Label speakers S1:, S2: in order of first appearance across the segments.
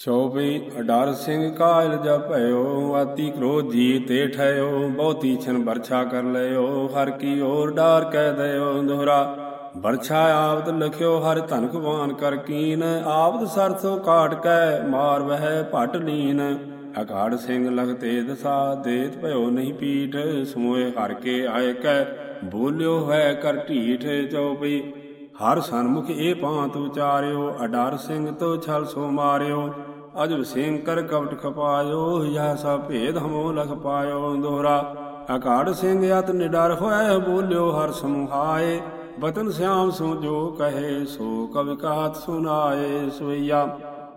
S1: ਚੌਪਈ ਅਡਰ ਸਿੰਘ ਕਾਇਲ ਜਪ ਭਇਓ ਆਤੀ ਕ੍ਰੋਧ ਜੀ ਤੇ ਠਇਓ ਬਹੁਤੀ ਛਨ ਬਰਛਾ ਕਰ ਲਿਓ ਹਰ ਕੀ ਓਰ ਡਾਰ ਕਹਿ ਦਇਓ, ਦੁਹਰਾ ਬਰਛਾ ਆਵਤ ਲਖਿਓ, ਹਰ ਧਨਕਵਾਨ ਕਰ ਕੀਨ, ਆਵਤ ਸਰਸੋ ਕਾਟ ਕੈ, ਮਾਰ ਵਹਿ ਭਟ ਲੀਨ। ਅਕਾੜ ਸਿੰਘ ਲਗਤੇ ਦਸਾ, ਦੇਤ ਭਇਓ ਨਹੀਂ ਪੀਠ, ਸਮੋਏ ਹਰ ਕੇ ਆਏ ਕੈ, ਬੋਲਿਓ ਹੈ ਕਰ ਢੀਠ ਚੌਪਈ ਹਰ ਸਨਮੁਖ ਇਹ ਪਾਂਤ ਉਚਾਰਿਓ ਅਡਰ ਸਿੰਘ ਤੋ ਛਲ ਸੋ ਮਾਰਿਓ। ਅਜਬ ਸਿੰਘ ਕਰ ਕਵਟ ਖਪਾਇਓ ਯਾ ਸਾ ਭੇਦ ਹਮੋ ਲਖ ਪਾਇਓ ਦੋਹਰਾ ਅਕਾੜ ਸਿੰਘ ਅਤ ਨਿਡਰ ਹੋਇ ਬੋਲਿਓ ਹਰ ਸਮੁਹਾਏ। ਬਤਨ ਸਿਆਮ ਸੋ ਜੋ ਕਹੇ, ਸੋ ਕਵਿ ਕਾਤ ਸੁਨਾਏ ਸੋਈਆ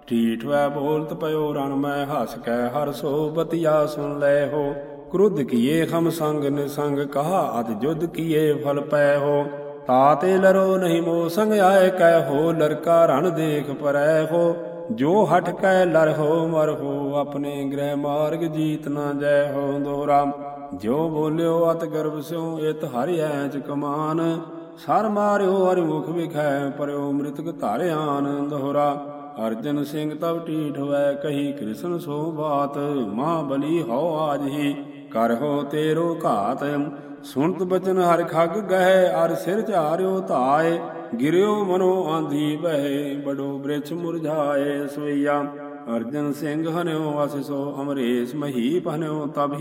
S1: ਠੀਠ ਵੈ ਬੋਲਤ ਪਇਓ ਰਣ ਮੈਂ ਹੱਸ ਕੈ ਹਰ ਸੋ ਬਤਿਆ ਸੁਨ ਲੈ ਹੋ। ਕ੍ਰੁੱਧ ਕੀਏ ਹਮ ਸੰਗ ਨਿਸੰਗ ਕਹਾ ਅਤ ਜੁਧ ਕੀਏ ਫਲ ਪੈ ਹੋ। ਤਾਤੇ ਲਰੋ ਨਹੀਂ ਮੋ ਸੰਗ ਆਏ ਕੈ ਹੋ ਲਰਕਾ ਰਣ ਦੇਖ ਪਰੈ ਹੋ। ਜੋ ਹਟ ਕੈ ਲਰ ਹੋ, ਮਰ ਹੋ, ਆਪਣੇ ਗ੍ਰਹਿ ਮਾਰਗ ਜੀਤ ਨਾ ਜੈ ਹੋ ਦੋਰਾ। ਜੋ ਬੋਲਿਓ ਅਤ ਗਰਭ ਸਿਉ, ਇਤ ਹਰਿ ਐਚ ਕਮਾਨ। ਸਰ ਮਾਰਿਓ ਹਰਿ ਮੁਖ ਵਿਖੈ, ਪਰਿਓ ਮ੍ਰਿਤਕ ਧਾਰਿਆਨ ਦੋਹਰਾ ਅਰਜਨ ਸਿੰਘ ਤਬ ਟੀਠ ਹੋਇ, ਕਹੀ ਕ੍ਰਿਸ਼ਨ ਸੋ ਬਾਤ। ਮਾ ਬਲੀ ਹੋ ਆਜ ਕਰ ਹੋ ਤੇਰੋ ਘਾਤ। ਸੁਣਤ ਬਚਨ ਹਰ ਖਗ ਗਹਿ, ਅਰ ਸਿਰ ਝਾਰਿਓ ਧਾਏ, ਗਿਰਿਓ ਮਨੋ ਆਂਧੀ ਬਹਿ, ਬੜੋ ਬ੍ਰਿਛ ਮੁਰਝਾਏ ਸੋਈਆ ਅਰਜਨ ਸਿੰਘ ਹਨਿਓ ਅਸਿਸੋ ਅਮਰੇਸ਼ ਮਹੀ ਪਹਨਿਓ ਤਬ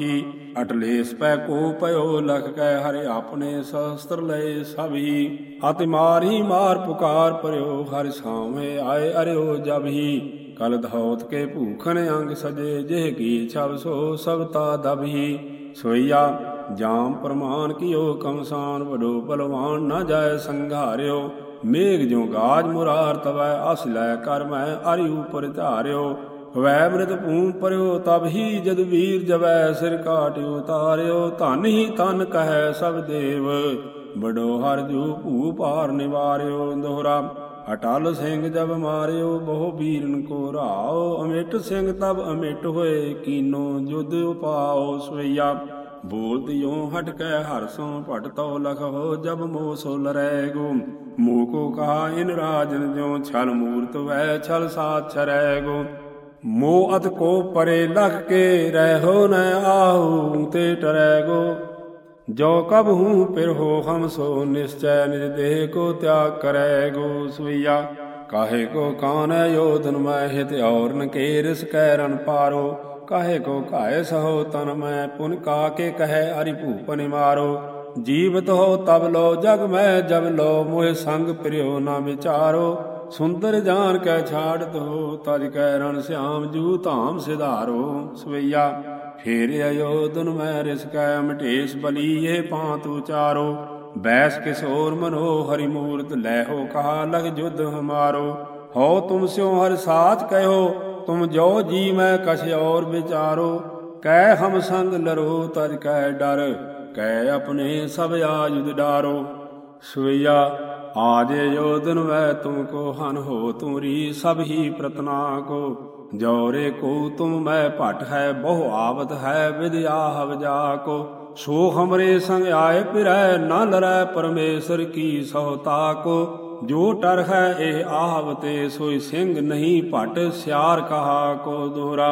S1: ਅਟਲੇਸ ਪੈ ਕੋ ਪਇਓ ਲਖ ਕੈ, ਹਰਿ ਆਪਣੇ ਸ਼ਸਤਰ ਲਏ ਸਭ ਹੀ। ਅਤਿ ਮਾਰੀ ਮਾਰ ਪੁਕਾਰ ਪਰਿਓ, ਹਰਿ ਸਾਵੇਂ ਆਏ ਅਰਿਓ ਜਬ ਹੀ। ਕਲ ਧੌਤ ਕੇ ਭੂਖਨ ਅੰਗ ਸਜੇ, ਜਿਹ ਕੀ ਛਬ ਸੋ ਸਬਤਾ ਦਬ ਹੀ। ਸੋਈਆ ਜਾਮ ਪ੍ਰਮਾਨ ਕੀਓ, ਕਮਸਾਨ ਵਡੋ ਬਲਵਾਨ ਨਾ ਜਾਏ ਸੰਘਾਰਿਓ। ਮੇਘ ਜੋ ਗਾਜ ਮੁਰਾਰ ਤਵੈ, ਅਸ ਲੈ ਕਰ ਮੈਂ ਅਰਿ ਉਪਰ ਧਾਰਿਓ। ਵੈ ਮ੍ਰਿਤ ਭੂਮ ਪਰਿਓ, ਤਬ ਹੀ ਜਦ ਵੀਰ ਜਵੈ ਸਿਰ ਕਾਟਿਓ ਤਾਰਿਓ। ਧਨ ਹੀ ਤਨ ਕਹੈ ਸਭ ਦੇਵ ਬੜੋ ਹਰ ਜੂ ਭੂ ਭਾਰ ਨਿਵਾਰਿਓ। ਦੋਹਰਾ, ਅਟਲ ਸਿੰਘ ਜਬ ਮਾਰਿਓ, ਬਹੁ ਵੀਰਨ ਕੋ ਰਾਓ। ਅਮਿਟ ਸਿੰਘ ਤਬ ਅਮਿਟ ਹੋਏ, ਕੀਨੋ ਜੁਦ ਉਪਾਓ ਸਵਈਆ। ਬੋਲਤ ਯੋ ਹਟ ਕੈ ਹਰਸੋਂ ਭਟ ਤੋ ਲਖ ਹੋ ਜਬ ਮੋ ਸੋ ਲਰੈ ਗੋ। ਮੋ ਕੋ ਕਹਾ ਇਨ ਰਾਜਨ ਜੋ ਛਲ ਮੂਰਤ ਵੈ ਛਲ ਸਾਥ ਛਰੈ ਗੋ। ਮੋ ਅਤ ਕੋ ਪਰੇ ਲਖ ਕੇ ਰਹਿ ਨ ਆਹੂ ਤੇ ਟਰੈ ਗੋ। ਜੋ ਕਬ ਹੂੰ ਪਿਰ ਹੋ ਹਮ ਸੋ, ਨਿਸ਼ਚੈ ਨਿਜ ਦੇਹ ਕੋ ਤਿਆਗ ਕਰੈ ਗੋ। ਸੁਈਆ ਕਾਹੇ ਕੋ ਕਾਨ, ਯੋਧਨ ਮੈਂ ਹਿਤ ਔਰ ਕੇ ਰਿਸ ਕੈ ਰਨ ਪਾਰੋ। ਕਾਹੇ ਕੋ ਘਾਏ ਸਹੋ ਤਨ ਮੈਂ ਪੁਨ ਕਾ ਕੇ ਕਹੈ ਅਰਿ ਭੂਪਨ ਮਾਰੋ। ਜੀਵਤ ਹੋ ਤਬ ਲੋ ਜਗ ਮੈਂ ਜਬ ਲੋ, ਮੋਹਿ ਸੰਗ ਪ੍ਰਿਓ ਨਾ ਵਿਚਾਰੋ। ਸੁੰਦਰ ਜਾਨ ਕੈ ਛਾੜ ਹੋ, ਤਜ ਕੈ ਰਣ ਸਿਆਮ ਜੂ ਧਾਮ ਸਿਧਾਰੋ। ਸਵਈਆ, ਫੇਰ ਅਯੋਧਨ ਮੈਂ ਰਿਸ ਕੈ ਮਟੇਸ ਬਲੀ ਇਹ ਪਾਂਤ ਉਚਾਰੋ। ਬੈਸ ਕਿਸੋਰ ਮਨੋ ਹਰੀ ਮੂਰਤ ਲੈ ਹੋ, ਕਹਾ ਲਗ ਜੁਧ ਹਮਾਰੋ। ਹੋ ਤੁਮ ਸਿਓ ਹਰ ਸਾਥ ਕਹਿਓ ਤੁਮ ਜੋ ਜੀ ਮੈਂ ਕਛ ਔਰ ਵਿਚਾਰੋ, ਕਹਿ ਹਮ ਸੰਗ ਲਰੋ ਤਜ ਕਹਿ ਡਰ, ਕਹਿ ਆਪਣੇ ਸਭ ਆਜੁਦ ਡਾਰੋ। ਸਵਈਆ, ਆਜ ਯੋਧਨ ਵੈ ਤੁਮ ਕੋ ਹਨ ਹੋ ਤੁਮਰੀ ਸਭ ਹੀ ਪ੍ਰਤਨਾ ਕੋ। ਜੋਰੇ ਕੋ ਤੁਮ ਮੈਂ ਭਟ ਹੈ, ਬਹੁ ਆਵਤ ਹੈ ਵਿਦਿਆ ਹਵ ਜਾ ਕੋ। ਸੋ ਹਮਰੇ ਸੰਗ ਆਏ, ਪਿਰੈ ਨਾ ਲਰੈ ਪਰਮੇਸ਼ਰ ਕੀ ਸਹਤਾ ਕੋ। ਜੋ ਟਰ ਹੈ ਇਹ ਆਹਵਤੇ ਸੋਈ ਸਿੰਘ ਨਹੀਂ ਭਟ ਸਿਆਰ ਕਹਾ ਕੋ ਦੋਹਰਾ।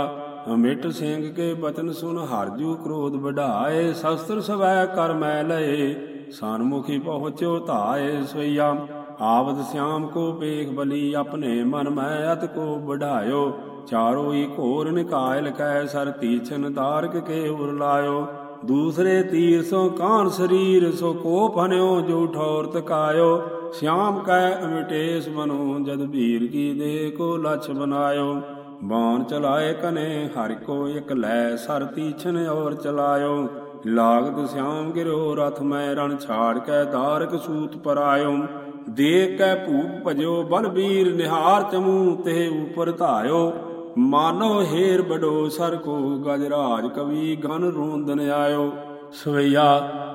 S1: ਅਮਿਟ ਸਿੰਘ ਕੇ ਬਚਨ ਸੁਨ ਹਰਜੂ ਕ੍ਰੋਧ ਵਢਾਏ, ਸ਼ਸਤਰ ਸਵੈ ਕਰ ਮੈਂ ਲਏ ਸਨਮੁਖੀ ਪਹੁੰਚਿਓ ਧਾਏ ਸੋਈਆ ਆਵਦ ਸਿਆਮ ਕੋ ਪੇਖ ਬਲੀ ਆਪਣੇ ਮਨ ਮੈਂ ਅਤ ਕੋ ਵਢਾਇਓ। ਚਾਰੋ ਹੀ ਘੋਰ ਨਿਕਾਇਲ ਕੈ ਸਰ ਤੀਛਨ ਤਾਰਕ ਕੇ ਉਰ ਲਾਇਓ। ਦੂਸਰੇ ਤੀਰ ਸੋ ਕਾਨ ਸਰੀਰ ਸੋ ਕੋ ਫਨਿਓ ਜੋ ਠੌਰ ਤਕਾਇਓ। ਸ਼ਿਆਮ ਕੈ ਅਮਿਟੇਸ ਬਨੋ, ਜਦ ਵੀਰ ਕੀ ਦੇ ਕੋ ਲਛ ਬਨਾਇਓ। ਬਾਣ ਚਲਾਏ ਕਨੇ, ਹਰਿ ਕੋ ਇਕ ਲੈ, ਸਰ ਤੀਛਨ ਔਰ ਚਲਾਇਓ। ਲਾਗਤ ਸਿਆਮ ਗਿਰੋ ਰਥ ਮੈਂ ਰਣ ਛਾੜ ਕੈ ਤਾਰਕ ਸੂਤ ਪਰਾਇਓ। ਦੇਖ ਕੈ ਭੂਪ ਭਜੋ ਬਲ ਵੀਰ ਨਿਹਾਰ ਚਮੂ ਤੇ ਉਪਰ ਧਾਇਓ। ਮਾਨੋ ਹੇਰ ਬਡੋ, ਸਰ ਕੋ ਗਜਰਾਜ ਕਵੀ ਗਨ ਰੋਂਦਨ ਆਇਓ। ਸਵਈਆ,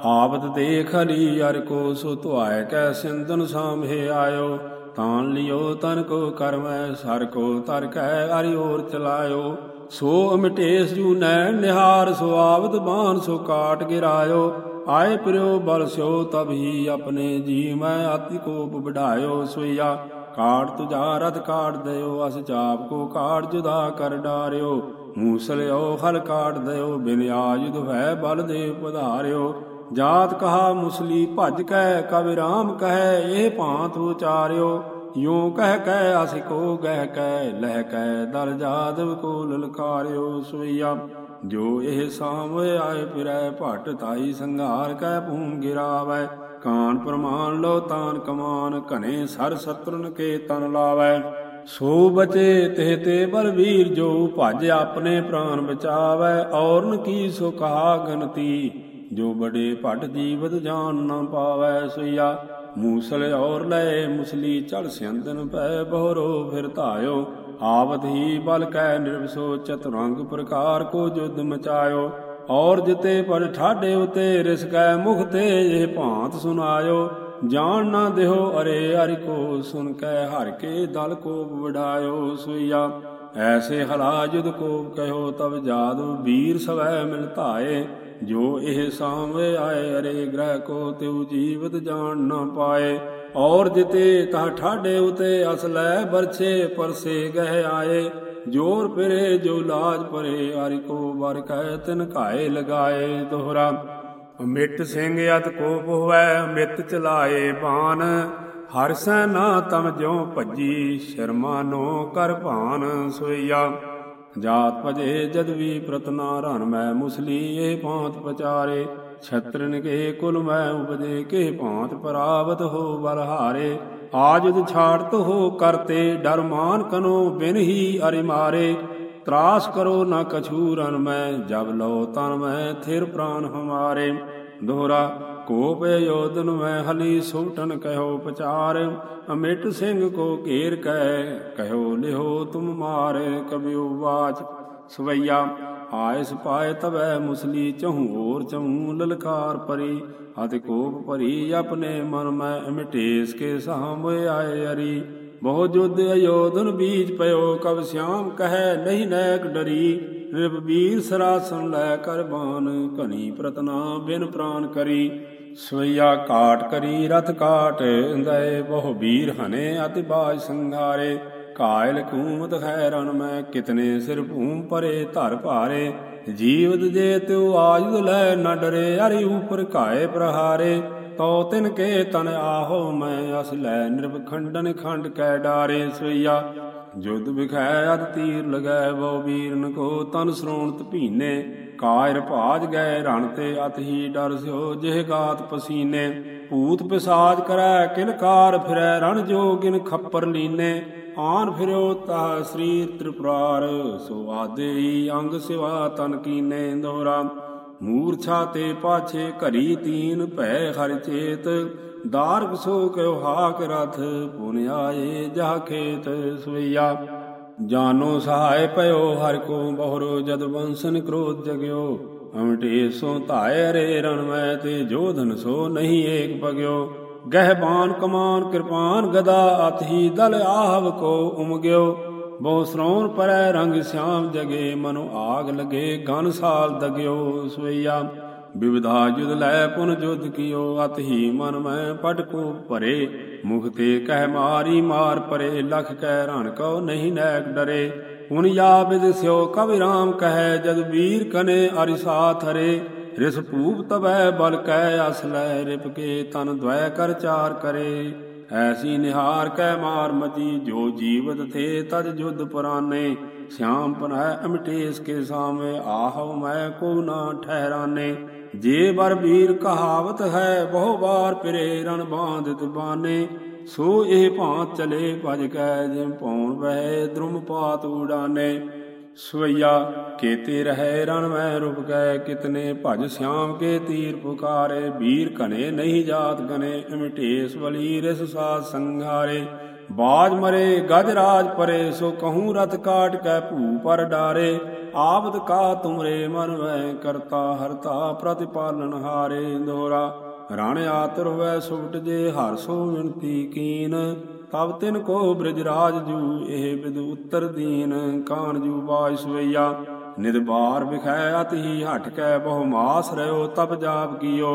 S1: ਆਵਤ ਦੇਖ ਲਈ ਅਰ ਕੋ ਸੋ ਧੁਆਇ ਕੈ ਸਿੰਦਨ ਸਾਮੇ ਆਇਓ। ਤਾਨ ਲਿਓ ਤਨ ਕੋ ਕਰਮੈ ਸਰ ਕੋ ਤਰ ਕੈ ਅਰਿ ਔਰ ਚਲਾਇਓ। ਸੋ ਅਮਟੇਸ ਜੂ ਨੈ ਨਿਹਾਰ, ਸੋ ਆਵਤ ਬਾਨ ਸੋ ਕਾਟ ਗਿਰਾਇਓ। ਆਏ ਪਿਰਿਓ ਬਲ ਸਿਓ, ਤਬ ਹੀ ਆਪਣੇ ਜੀ ਮੈਂ ਅਤਿ ਕੋਪ ਵਢਾਇਓ। ਸੋਈਆ ਕਾੜ ਤੁਜਾ ਰਤ ਕਾਟ ਦਿਓ, ਅਸ ਜਾਪ ਕੋ ਕਾੜ ਜੁਦਾ ਕਰ ਡਾਰਿਓ। ਮੂਸਲਿਓ, ਹਲ ਕਾੜ ਦਿਓ ਬਿਨ ਆਯੁਧ ਭੈ ਬਲ ਦੇ ਪਧਾਰਿਓ। ਜਾਤ ਕਹਾ ਮੁਸਲੀ ਭਜ ਕੈ ਕਵਿ ਰਾਮ ਕਹੈ, ਇਹ ਭਾਂਤ ਉਚਾਰਿਓ। ਯੋ ਕਹਿ ਕੈ, ਅਸਿ ਕੋ ਗਹਿ ਕੈ, ਲਹਿ ਕੈ ਦਰ ਜਾਦਵ ਕੋ ਲਲਕਾਰਿਓ ਸਵਈਆ। ਜੋ ਇਹ ਸਾਮਵੇ ਆਏ ਫਿਰੈ, ਭਟ ਤਾਈ ਸੰਘਾਰ ਕੈ ਭੂਮ ਗਿਰਾਵੈ। ਕਾਨ ਪ੍ਰਮਾਨ ਲੋ ਤਾਨ ਕਮਾਨ ਘਨੇ ਸਰ ਸਤਰਨ ਕੇ ਤਨ ਲਾਵੈ। ਸੋ ਬਚੇ ਤੇ ਤੇ ਬਲਵੀਰ ਜੋ ਭਜ ਆਪਣੇ ਪ੍ਰਾਨ ਬਚਾਵੈ, ਔਰਨ ਕੀ ਸੁਖਾ ਕਹਾ ਗਨਤੀ ਜੋ ਬੜੇ ਭਟ ਜੀਵਤ ਜਾਨ ਨਾ ਪਾਵੈ ਸਈਆ, ਮੂਸਲ ਔਰ ਲੈ ਮੁਸਲੀ ਚੜ ਸਿੰਦਨ ਪੈ ਬਹਰੋ ਫਿਰ ਧਾਇਓ। ਆਵਤ ਹੀ ਬਲ ਕੈ ਨਿਰਵਸੋ ਚਤੁਰੰਗ ਪ੍ਰਕਾਰ ਕੋ ਜੁਦ ਮਚਾਇਓ। ਔਰ ਜਿਤੇ ਪਰ ਠਾਡੇ ਉਤੇ ਰਿਸਕੈ ਮੁਖ ਤੇ ਇਹ ਭਾਂਤ ਸੁਨਾਇਓ। ਜਾਣ ਨਾ ਦਿਓ ਅਰੇ ਹਰਿ ਕੋ ਸੁਨ ਕੈ ਹਰ ਕੇ ਦਲ ਕੋ ਵਡਾਇਓ ਸੁਈਆ। ਐਸੇ ਹਲਾ ਜੁਦ ਕੋ ਕਹਿਓ ਤਬ ਜਾਦ, ਵੀਰ ਸਵੈ ਮਿਲ ਧਾਏ। ਜੋ ਇਹ ਸਾਮਵੇ ਆਏ, ਅਰੇ ਗ੍ਰਹਿ ਕੋ ਤਿਉ ਜੀਵਤ ਜਾਣ ਨਾ ਪਾਏ। ਔਰ ਜਿਤੇ ਤਾ ਠਾਡੇ ਉਤੇ ਅਸ ਲੈ ਬਰਛੇ, ਪਰਸੇ ਗਹਿ ਆਏ। ਜੋਰ ਫਿਰੇ ਜੋ ਲਾਜ ਪਰੇ, ਹਰਿ ਕੋ ਵਰ ਕਹਿ ਤਿਨ ਘਾਏ ਲਗਾਏ ਦੋਹਰਾ। ਮਿੱਟ ਸਿੰਘ ਅਤ ਕੋਪ ਹੋਵੈ ਮਿੱਤ ਚਲਾਏ ਬਾਣ। ਹਰ ਸੈ ਨਾ ਤਮ ਜਿਉ ਭੱਜੀ ਸ਼ਰਮਾਨੋ ਕਰ ਭਾਨ ਸੋਈਆ। ਜਾਤ ਭਜੇ ਜਦ ਵੀ ਪ੍ਰਤਨਾ ਰਣ, ਮੈਂ ਮੁਸਲੀ ਇਹ ਭਾਂਤ ਪਚਾਰੇ। ਛਤਰਨ ਕੇ ਕੁਲ ਮੈਂ ਉਪਜੇ, ਕੇ ਭਾਂਤ ਪਰਾਵਤ ਹੋ ਬਲਹਾਰੇ ਆਜੁਦ ਛਾੜਤ ਹੋ ਕਰਤੇ, ਡਰ ਮਾਨ ਕਨੋ ਬਿਨ ਹੀ ਅਰਿ ਮਾਰੇ ਤਰਾਸ ਕਰੋ ਨਾ ਕਛੂ ਰਨ ਮੈਂ, ਜਬ ਲਓ ਤਨ ਮੈਂ, ਥਿਰ ਪ੍ਰਾਨ ਹਮਾਰੇ। ਦੋਹਰਾ ਕੋਪ ਯੋਧਨ ਮੈਂ, ਹਲੀ ਸੋਟਨ ਕਹਿਓ ਪਚਾਰ। ਅਮਿਟ ਸਿੰਘ ਕੋ ਘੇਰ ਕੈ ਕਹਿਓ ਲਿਓ ਤੁਮ ਮਾਰ। ਕਬਿਓ ਬਾਚ ਸਵਈਆ, ਆਇਸ ਪਾਏ ਤਵੈ ਮੁਸਲੀ, ਚਹੂ ਹੋਰ ਚਹੂ ਲਲਕਾਰ ਪਰੀ। ਅਤਿ ਕੋਪ ਭਰੀ, ਆਪਣੇ ਮਨ ਮੈਂ, ਅਮਿਟੇਸ ਕੇ ਸਾਹਮਣੇ ਆਏ ਅਰੀ। ਬਹੁ ਜੁਦ ਅਯੋਧਨ ਬੀਜ ਪਇਓ, ਕਬ ਸਿਆਮ ਕਹੈ ਨਹੀਂ ਨੈਕ ਡਰੀ। ਨਿਰਭੀਰ ਸਰਾਸਨ ਲੈ ਕਰ ਘਣੀ ਪ੍ਰਤਨਾ ਬਿਨ ਪ੍ਰਾਨ ਕਰੀ। ਸਵਈਆ ਕਾਟ ਕਰੀ, ਰਥ ਕਾਟ ਇੰਦੈ ਬਹੁ ਵੀਰ ਹਨੇ ਅਤਿ ਬਾਜ ਸੰਘਾਰੇ। ਕਾਇਲ ਕੂਮਤ ਖੈਰਨ ਮੈਂ, ਕਿਤਨੇ ਸਿਰ ਭੂਮ ਪਰੇ ਧਰ ਭਾਰੇ। ਜੀਵਤ ਜੇ ਤਿਉ ਆਜੁ ਲੈ ਨਾ ਡਰੇ, ਅਰਿ ਉਪਰ ਕਾਏ ਪ੍ਰਹਾਰੇ। ਤੋ ਤਿਨ ਕੇ ਤਨ ਆਹੋ ਮੈਂ ਅਸ ਲੈ ਨਿਰਵਖੰਡਨ ਖੰਡ ਕੈ ਡਾਰੇ ਸਈਆ ਜੁਦ ਵਿਖੈ ਅਦ ਤੀਰ ਲਗੈ ਬੋ ਵੀਰਨ ਕੋ ਤਨ ਸਰੋਣਤ ਭੀਨੇ। ਕਾਇਰ ਭਾਜ ਗਏ ਰਣ ਤੇ ਅਤ ਹੀ ਡਰ ਸਿਓ ਜਿਹ ਗਾਤ ਪਸੀਨੇ। ਭੂਤ ਪਿਸਾਜ ਕਰੈ ਕਿਨ ਕਾਰ ਫਿਰੈ ਰਣ ਜੋਗਿਨ ਖੱਪਰ ਲੀਨੇ। ਆਨ ਫਿਰਿਓ ਤਾ ਸਰੀਰ ਤ੍ਰਿਪੁਰਾਰ ਸੋ ਆਦੇਈ ਅੰਗ ਸਿਵਾ ਤਨ ਕੀਨੇ ਦੋਰਾ। ਮੂਰਛਾ ਤੇ ਪਾਛੇ ਘਰੀ ਤੀਨ ਭੈ ਹਰ ਚੇਤ। ਦਾਰਕ ਸੋ ਕਿਉ ਹਾਕ ਰਥ, ਪੁਨ ਆਏ ਜਾ ਖੇਤ ਸਵਈਆ। ਜਾਨੋ ਸਹਾਇ ਪਇਓ ਹਰ ਕੋ ਬਹੁਰੋ ਜਦ ਬੰਸਨ ਕ੍ਰੋਧ ਜਗਿਓ। ਅਮਟੇ ਸੋ ਧਾਇ ਰੇ ਰਣ ਮੈਂ ਤੇ ਜੋਧਨ ਸੋ ਨਹੀਂ ਏਕ ਪਗਿਓ। ਗਹਿਬਾਨ ਕਮਾਨ ਕਿਰਪਾਨ, ਗਦਾ ਅਥੀ ਦਲ ਆਹਵ ਕੋ ਉਮਗਿਓ। ਬਹੁ ਸ੍ਰੋਣ ਪਰੈ ਰੰਗ ਸਿਆਮ ਜਗੇ, ਮਨੁ ਆਗ ਲਗੇ ਗਨ ਸਾਲ ਦਗਿਓ ਸਵਈਆ। ਵਿਵਧਾ ਜੁਦ ਲੈ ਪੁਨ ਜੁਦ ਕੀਓ, ਅਤ ਹੀ ਮਨ ਮੈਂ ਪਟ ਕੋ ਭਰੇ। ਮੁਖ ਤੇ ਕਹਿ ਮਾਰੀ ਮਾਰ ਪਰੇ, ਲਖ ਕਹਿ ਰਣ ਕਉ ਨਹੀਂ ਨੈਕ ਡਰੇ। ਪੁਨ ਯਾ ਬਿਦ ਸਿਓ ਕਵਿ ਰਾਮ ਕਹੈ, ਜਦ ਵੀਰ ਕਨੇ ਅਰਿ ਸਾਥ ਹਰੇ ਰਿਸ ਭੂਪ ਤਵੈ ਬਲ ਕੈ ਅਸ ਲੈ ਰਿਪ ਕੇ ਤਨ ਦ્વੈ ਕਰ ਚਾਰ ਕਰੇ। ਐਸੀ ਨਿਹਾਰ ਕੈ ਮਾਰ ਮਤੀ, ਜੋ ਜੀਵਤ ਥੇ ਤਜ ਜੁਦ ਪੁਰਾਨੇ। ਸਿਆਮ ਪਨਹਿ ਅਮਟੇਸ ਕੇ ਸਾਵੇਂ ਆਹਵ ਮੈਂ ਕੋ ਨਾ ਠਹਿਰਾਨੇ। ਜੇ ਬਰ ਵੀਰ ਕਹਾਵਤ ਹੈ, ਬਹੁ ਵਾਰ ਫਿਰੇ ਰਣ ਬਾਂਧਿਤ ਬਾਨੇ। ਸੋ ਇਹ ਭਾਂਤ ਚਲੇ, ਭਜ ਕੈ ਜਿਮ ਪੌਣ ਵਹਿ ਦ੍ਰੁਮ ਪਾਤ ਉਡਾਨੇ। ਸਵਈਆ ਕੇਤੇ ਰਹਿ ਰਣ ਮੈਂ ਰੁਪ ਗਏ ਕਿਤਨੇ ਭਜ ਸਿਆਮ ਕੇ ਤੀਰ ਪੁਕਾਰੇ, ਵੀਰ ਕਨੇ ਨਹੀਂ ਜਾਤ ਗਨੇ ਇਮਟੇਸ ਵਲੀ ਰਿਸ ਸਾਧ ਸੰਘਾਰੇ। ਬਾਜ ਮਰੇ, ਗਜ ਰਾਜ ਪਰੇ, ਸੋ ਕਹੂੰ ਰਤ ਕਾਟ ਕੈ ਭੂ ਪਰ ਡਾਰੇ। ਆਬਦ ਕਾ ਤੁਮਰੇ ਮਨ ਵੈ ਕਰਤਾ, ਹਰਤਾ ਪ੍ਰਤਿਪਾਲਨ ਹਾਰੇ। ਦੋਰਾ, ਰਣ ਆਤਰ ਵੈ ਸੁਟ ਜੇ, ਹਰ ਸੋ ਵਿਣਤੀ ਕੀਨ। ਤਬ ਤਿਨ ਕੋ ਬ੍ਰਿਜ ਰਾਜ ਜੂ, ਇਹ ਬਿਦ ਉਤਰ ਦੀਨ ਕਾਨ ਜੂ ਬਾਜ ਸਵਈਆ ਨਿਦਬਾਰ ਵਿਖੈ ਅਤਿ ਹਟ ਕੈ, ਬਹੁ ਮਾਸ ਰਿਓ ਤਬ ਜਾਪ ਕੀਓ।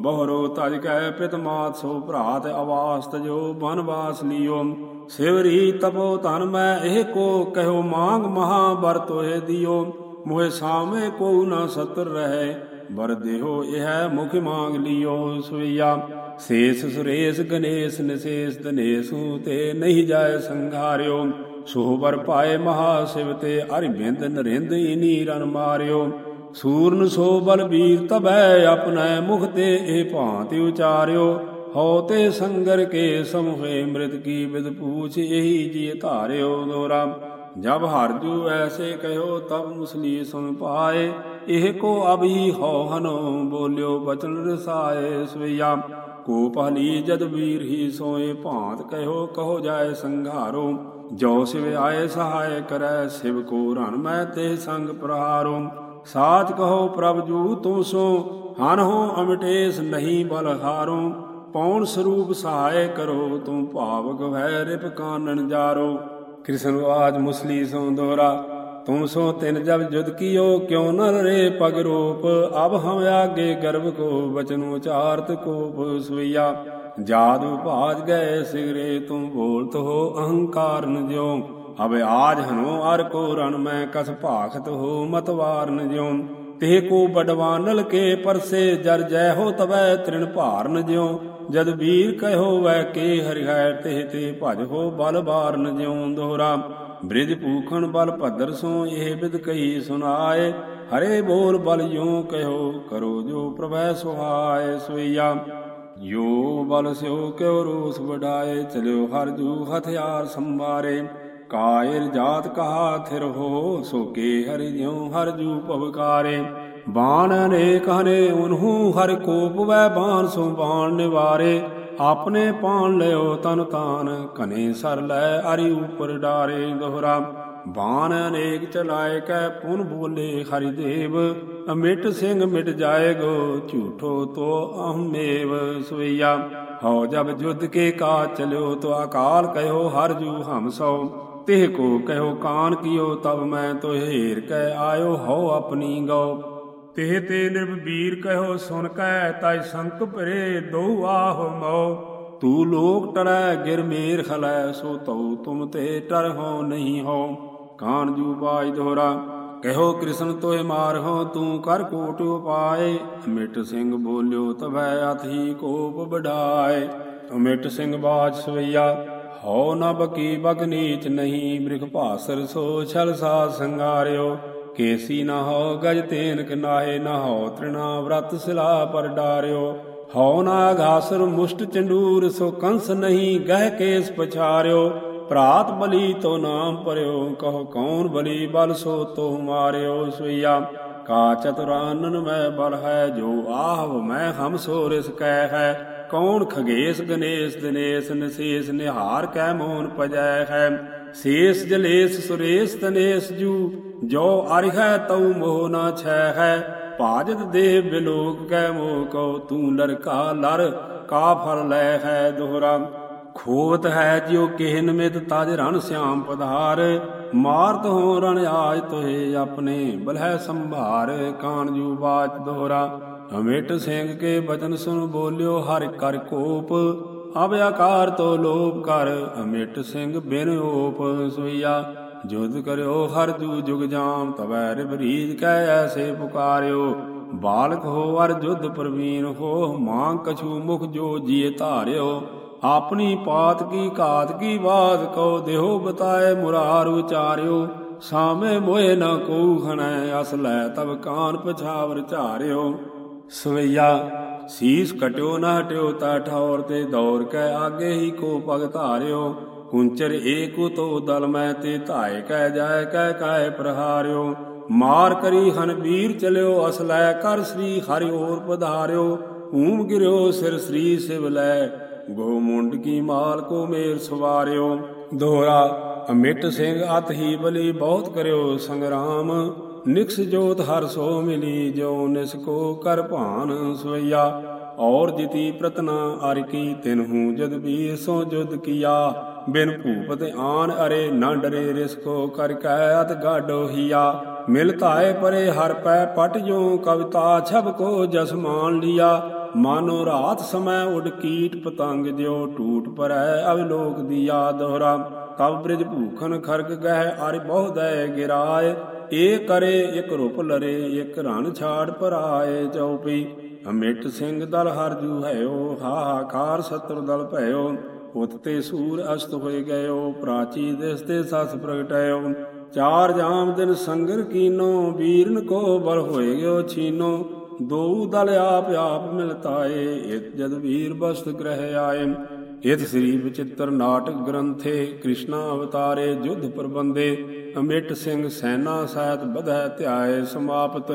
S1: ਬਹੁ ਤਜ ਕੈ, ਪਿਤ ਮਾਤ ਸੋ ਭਰਾਤ ਆਵਾਸ ਤਜੋ ਬਨ ਲਿਓ। ਸਿਵਰੀ ਤਪੋ ਧਨ ਮੈਂ ਇਹ ਕੋ ਕਹਿਓ, ਮੰਗ ਮਹਾ ਬਰ ਤੋਏ ਦਿਓ। ਮੋਹਿ ਸਾਵੇਂ ਕੋ ਨਾ ਸਤਰ ਰਹੇ ਬਰ ਦੇਹੋ ਇਹ ਮੁਖ ਮੰਗ ਲਿਓ ਸੁਈਆ ਸੇਸ ਸੁਰੇਸ ਗਣੇਸ਼ ਨਿਸ਼ੇਸ਼ ਦਨੇਸੂ ਤੇ ਨਹੀਂ ਜਾਏ ਸੰਘਾਰਿਓ ਸੋਹਵਰ ਪਾਏ ਮਹਾ ਸਿਵ ਤੇ ਅਰਿ ਬਿੰਦ ਨਰਿੰਦ ਇਨੀ ਰਨ ਮਾਰਿਓ। ਸੂਰਨ ਸੋ ਬਲ ਵੀਰ ਤਬੈ ਆਪਣੈ ਮੁਖ ਤੇ ਇਹ ਭਾਂਤ ਉਚਾਰਿਓ। ਹਉ ਤੇ ਸੰਗਰ ਕੇ ਸਮੂਹੇ ਮ੍ਰਿਤ ਕੀ ਵਿਦ ਪੂਛ ਇਹੀ ਜੀ ਧਾਰਿਓ ਦੋਰਾ। ਜਬ ਹਰਜੂ ਐਸੇ ਕਹਿਓ ਤਬ ਮੁਸਲੀ ਸੁਨ ਪਾਏ। ਇਹ ਕੋ ਅਭੀ ਹਉ ਹਨੋ ਬੋਲਿਓ ਬਚਨ ਰਸਾਏ ਸਵਈਆ। ਕੋ ਪਹਲੀ ਜਦ ਵੀਰ ਹੀ ਸੋਏ ਭਾਂਤ, ਕਹਿਓ ਕਹੋ ਜਾਏ ਸੰਘਾਰੋ। ਜੋ ਸਿਵ ਆਏ ਸਹਾਇ ਕਰੈ, ਸਿਵ ਕੋ ਰਣ ਮੈਂ ਤੇ ਸੰਗ ਪ੍ਰਹਾਰੋ। ਸਾਚ ਕਹੋ ਪ੍ਰਭ ਜੂ ਤੂੰ ਸੋ, ਹਨ ਹੋ ਅਮਟੇਸ ਨਹੀਂ ਬਲ ਹਾਰੋ। ਪੌਣ ਸਰੂਪ ਸਹਾਇ ਕਰੋ, ਤੂੰ ਭਾਵਕ ਭੈ ਰਿਪ ਕਾਨਨ ਜਾਰੋ। ਕ੍ਰਿਸ਼ਨ ਆਜ ਮੁਸਲੀ ਸੋ ਦੋਰਾ ਤੂੰ ਸੋ ਤਿਨ ਜਬ ਜੁਦ ਕੀਓ, ਕਿਉ ਨ ਰੇ ਪਗ ਰੂਪ? ਅਬ ਹਮ ਆਗੇ ਗਰਭ ਕੋ, ਬਚਨ ਉਚਾਰਤ ਕੋਪ ਸੁਈਆ ਜਾਦੂ ਭਾਜ ਗਏ ਸਿਗਰੇ, ਤੁਮ ਬੋਲਤ ਹੋ ਅਹੰਕਾਰਨ ਜਿਉ। ਅਬ ਆਜ ਹਨੋ ਅਰ ਕੋ ਰਣ, ਮੈਂ ਕਸ ਭਾਖਤ ਹੋ ਮਤਵਾਰਨ ਜਿਉ। ਤੇ ਕੋ ਬਡਵਾਨਲ ਕੇ ਪਰਸੇ, ਜਰ ਜੈ ਹੋ ਤਵੈ ਤ੍ਰਿਣ ਭਾਰਨ ਜਿਉ। ਜਦ ਵੀਰ ਕਹਿਓ ਵੈ ਕੇ ਹਰਿ ਤੇ ਤੇ ਭਜ ਹੋ ਬਲ ਬਾਰਨ ਜਿਉ। ਦੋਹਰਾ ਬ੍ਰਿਜ ਪੂਖਣ ਬਲ ਭਦਰ ਸੋ ਇਹ ਬਿਦ ਕਹੀ ਸੁਨਾਏ ਹਰੇ ਬੋਲ ਬਲ ਯੋ ਕਹਿਓ ਕਰੋ ਜੋ ਪ੍ਰਭੈ ਸੁਹਾਏ ਸੋਈਆ। ਯੋ ਬਲ ਸਿਓ ਕਿਉ ਰੋਸ ਵਡਾਏ, ਚਲਿਓ ਹਰ ਜੂ ਹਥਿਆਰ ਸੰਭਾਰੇ ਕਾਇਰ ਜਾਤ ਕਹਾ ਥਿਰ ਹੋ ਸੋਕੇ ਹਰਿ ਜਿਉ ਹਰ ਜੂ ਪਵਕਾਰੇ ਬਾਣ ਅਨੇਕ ਹਨੇ, ਉਨਹੂ ਹਰ ਕੋਪ ਵੈ ਬਾਣ ਸੋ ਬਾਣ ਨਿਵਾਰੇ। ਆਪਣੇ ਪਾਣ ਲਿਓ ਤਨ ਤਾਨ ਕਨੇ ਸਰ ਲੈ ਅਰੀ ਉਪਰ ਡਾਰੇ ਦੋਹਰਾ ਬਾਣ ਅਨੇਕ ਚਲਾਏ ਕੈ ਪੁਨ ਬੋਲੇ ਹਰਿ ਦੇਵ ਅਮਿਟ ਸਿੰਘ ਮਿਟ ਜਾਏਗੋ ਝੂਠੋ ਤੋ ਅਹਮੇਵ ਸੁਈਆ ਹਉ ਜਬ ਜੁਦ ਕੇ ਕਾ ਚਲਿਓ ਤੋ ਅਕਾਲ ਕਹਿਓ ਹਰ ਜੂ ਹਮ ਸੋ ਤਿਹ ਕੋ ਕਹਿਓ ਕਾਨ ਕੀਓ ਤਬ ਮੈਂ ਤੋ ਹੀਰ ਕੈ ਆਇਓ ਹਉ ਆਪਣੀ ਗਉ। ਤਿਹ ਤੇ ਨਿਰਭੀਰ ਕਹਿਓ ਸੁਨ ਕੈ ਤੈ ਸੰਕ ਭਰੇ ਦੋ ਆਹ ਮਉ ਤੂ ਲੋਕ ਟਰੈ ਗਿਰ ਮੇਰ ਖਲੈ, ਸੋ ਤਉ ਤੁਮ ਤੇ ਟਰ ਹੋ ਨਹੀਂ ਹੋ ਕਾਨ ਜੂ ਬਾਜ ਦੋਹਰਾ ਕਹਿਓ ਕ੍ਰਿਸ਼ਨ ਤੋਏ ਮਾਰ ਹੋ, ਤੂੰ ਕਰ ਕੋਟ ਉਪਾਏ। ਅਮਿਟ ਸਿੰਘ ਬੋਲਿਓ ਤਵੈ ਅਥੀ ਕੋਪ ਬਡਾਏ ਅਮਿਟ ਸਿੰਘ ਬਾਜ ਸਵਈਆ ਹਉ ਨ ਬਕੀ ਬਗ ਨੀਚ ਨਹੀਂ, ਬ੍ਰਿਖ ਭਾਸਰ ਸੋ ਛਲ ਸਾ ਸੰਗਾਰਿਓ। ਕੇਸੀ ਨਾ ਹੋ ਗਜ ਤੇਨ ਕਨਾਏ ਨਾ ਹੋ ਤ੍ਰਿਣਾ ਵਰਤ ਸਿਲਾ ਪਰ ਡਾਰਿਓ। ਹਉ ਨਾ ਘਾਸਰ ਮੁਸ਼ਟ ਚੰਡੂਰ, ਸੋ ਕੰਸ ਨਹੀਂ ਗਹਿ ਕੇਸ ਪਛਾਰਿਓ। ਭਰਾਤ ਬਲੀ ਤੋ ਨਾਮ ਪਰਿਓ, ਕਹੋ ਕੌਣ ਬਲੀ ਬਲ ਸੋ ਤੋ ਮਾਰਿਓ ਸਈਆ ਕਾ ਚਤੁਰਾਨਨ ਮੈਂ ਬਲ ਹੈ, ਜੋ ਆਹਵ ਮੈਂ ਹਮ ਸੋ ਰਿਸ ਕੈ ਹੈ। ਕੌਣ ਖਗੇਸ਼ ਗਨੇਸ਼ ਦਿਨੇਸ਼, ਨਸੀਸ ਨਿਹਾਰ ਕੈ ਮੋਨ ਪਜੈ ਹੈ। ਸੇਸ ਜਲੇਸ ਸੁਰੇਸ ਤਨੇਸ ਜੂ ਜੋ ਅਰਿਹੈ ਤਉ ਮੋਹ ਨਾ ਛੈ ਹੈ ਭਾਜਤ ਦੇ ਬਿਲੋਕ ਕੈ ਮੋਹ ਕਉ, ਤੂੰ ਲਰਕਾ ਲਰ ਕਾ ਫਲ ਲੈ ਹੈ ਦੁਹਰਾ। ਖੋਵਤ ਹੈ ਜਿਉ ਕਿਹ ਨਿਮਿਤ ਤਜ ਰਣ ਸਿਆਮ ਪਧਾਰ। ਮਾਰਤ ਹੋ ਰਣ ਆਜ ਤੋਏ ਆਪਣੇ, ਬਲਹਿ ਸੰਭਾਰ, ਕਾਨ ਜੂ ਬਾਚ ਦੋਹਰਾ। ਅਮਿਟ ਸਿੰਘ ਕੇ ਬਚਨ ਸੁਨ ਬੋਲਿਓ, ਹਰ ਕਰ ਕੋਪ। ਅਬ ਆਕਾਰ ਤੋ ਲੋਭ ਕਰ, ਅਮਿਟ ਸਿੰਘ ਬਿਨ ਓਪ ਸੋਈਆ। ਜੁਦ ਕਰਿਓ, ਹਰ ਜੂ ਜੁਗ ਜਾਮ, ਤਵੈ ਰਿਬਰੀਜ ਕੈ ਐਸੇ ਪੁਕਾਰਿਓ। ਬਾਲਕ ਹੋ ਅਰ ਜੁਦ ਪ੍ਰਵੀਨ ਹੋ, ਮਾਂ ਕਛੂ ਮੁਖ ਜੋ ਜੀਏ ਧਾਰਿਓ। ਆਪਣੀ ਪਾਤ ਕੀ ਘਾਤ ਕੀ ਬਾਤ ਕਉ ਦੇਹੋ, ਬਤਾਏ ਮੁਰਾਰ ਉਚਾਰਿਓ। ਸਾਮੇ ਮੋਏ ਨਾ ਕੋ ਖਣੈ, ਅਸ ਲੈ ਤਬ ਕਾਨ ਪਛਾਵਰ ਝਾਰਿਓ। ਸਵਈਆ ਸੀਸ ਕਟਿਓ ਨਾ ਹਟਿਓ ਤਾ ਠੌਰ ਤੇ ਦੌਰ ਕੈ ਆਗੇ ਹੀ ਕੋ ਪਗ ਧਾਰਿਓ ਕੁੰਚਰ ਏਕੁ ਤੋ ਦਲ ਮੈਂ ਤੇ ਧਾਇ ਕੈ ਜਾਏ ਕੈ ਕਾਇ ਪ੍ਰਹਾਰਿਓ। ਮਾਰ ਕਰੀ ਹਨ ਵੀਰ ਚਲਿਓ ਅਸਲੈ ਕਰ ਸ੍ਰੀ ਹਰਿ ਓਰ ਪਧਾਰਿਓ। ਊਮ ਗਿਰਿਓ ਸਿਰ ਸ੍ਰੀ ਸਿਵ ਲੈ ਗੋ ਮੁੰਡ ਕੀ ਮਾਲ ਕੋ ਮੇਰ ਸਵਾਰਿਓ। ਦੋਹਰਾ, ਅਮਿਤ ਸਿੰਘ ਅਤ ਹੀ ਬਲੀ ਬਹੁਤ ਕਰਿਓ ਸੰਗਰਾਮ। ਨਿਕਸ ਜੋਤ ਹਰ ਸੋ ਮਿਲੀ, ਜੋ ਨਿਸ ਕੋ ਕਰ ਭਾਨ ਸੋਈਆ ਔਰ ਜਿਤੀ ਪ੍ਰਤਨਾ ਅਰ ਕੀ ਤਿਨਹੂ ਜਦ ਵੀ ਸੋ ਜੁਦ ਕੀਆ। ਬਿਨ ਭੂਪਤ ਆਨ ਅਰੇ, ਨਾ ਡਰੇ ਰਿਸ ਕੋ ਕਰ ਕੈ ਅਤ ਗਾਡੋ ਹੀਆ। ਮਿਲ ਧਾਏ ਪਰੇ ਹਰ ਪੈ ਪਟ ਜੋ ਕਵਿਤਾ, ਛਬ ਕੋ ਜਸ ਮਾਨ ਲਿਆ। ਮਾਨੋ ਰਾਤ ਸਮੈ ਉਡ ਕੀਟ ਪਤੰਗ ਜਿਉ, ਟੂਟ ਪਰੈ ਅਵਲੋਕ ਦੀਆ ਦੋਹਰਾ। ਤਬ ਬ੍ਰਿਜ ਭੂਖਨ ਖਰਗ ਗਹਿ ਅਰ ਬਹੁ ਦੈ ਗਿਰਾਏ। ਏ ਕਰੇ ਇਕ ਰੂਪ ਲਰੇ, ਇਕ ਰਣ ਛਾੜ ਪਰਾਏ ਚਉਪੀ ਅਮਿਟ ਸਿੰਘ ਦਲ ਹਰਜੂ ਹੈਓ ਹਾਹਾਕਾਰ ਸਤਰ ਦਲ ਭਇਓ ਉਤ ਤੇ ਸੂਰ ਅਸਤ ਹੋਏ ਗਇਓ, ਪ੍ਰਾਚੀ ਦਿਸ ਤੇ ਸਸ ਪ੍ਰਗਟਾਇਓ। ਚਾਰ ਜਾਮ ਦਿਨ ਸੰਗਰ ਕੀਨੋ ਵੀਰਨ ਕੋ ਬਲ ਹੋਏ ਗਿਓ ਛੀਨੋ। ਦੋ ਦਲ ਆਪ ਆਪ ਮਿਲਤਾਏ, ਇਤ ਜਦ ਵੀਰ ਬਸਤ ਗ੍ਰਹਿ ਆਏ। ਇਤ ਸ੍ਰੀ ਵਿਚਿਤ੍ਰ ਨਾਟਕ ਗ੍ਰੰਥੇ ਕ੍ਰਿਸ਼ਨਾ ਅਵਤਾਰੇ ਜੁਧ ਪ੍ਰਬੰਧੇ, ਅਮਿਟ ਸਿੰਘ ਸੈਨਾ ਸਾਹਿਤ ਬਧੈ ਧਿਆਏ ਸਮਾਪਤ।